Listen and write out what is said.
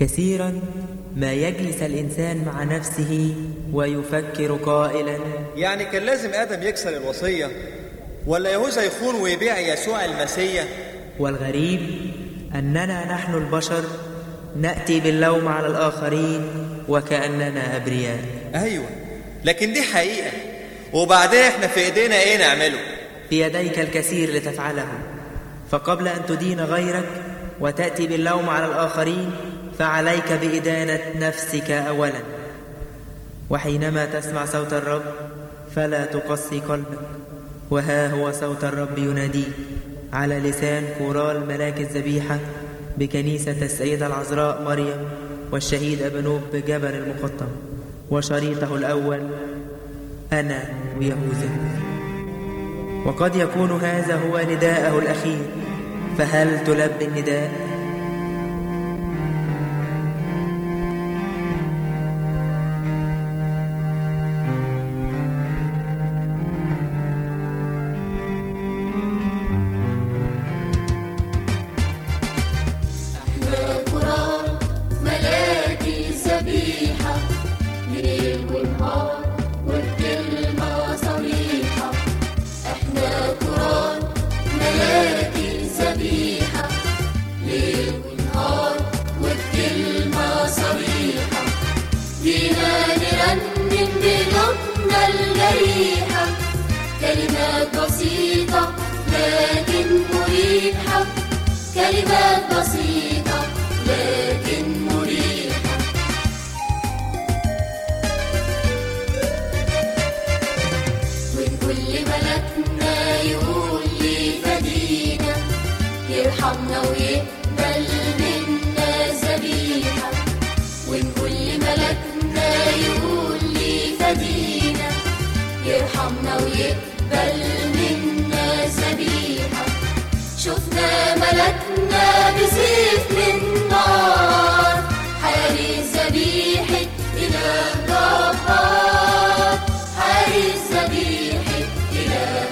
كثيرا ما يجلس الإنسان مع نفسه ويفكر قائلا. يعني كان لازم آدم يكسر الوصية ولا يهوذا يخون ويبيع يسوع المسيح؟ والغريب أننا نحن البشر نأتي باللوم على الآخرين وكأننا أبرياء. أيوة لكن دي حقيقة. وبعدين إحنا في إيدينا إيه نعمله؟ في يديك الكثير لتفعله. فقبل أن تدين غيرك وتأتي باللوم على الآخرين فعليك بإدانة نفسك أولا. وحينما تسمع صوت الرب فلا تقصي قلبك. وها هو صوت الرب يناديك على لسان كورال ملاك الذبيحة بكنيسة السيدة العذراء مريم والشهيد أبنوب بجبل المقطم. وشريطه الأول أنا ويهوذا وقد يكون هذا هو نداءه الأخير فهل تلبي النداء؟ مريحة كلمات بسيطة. Yeah.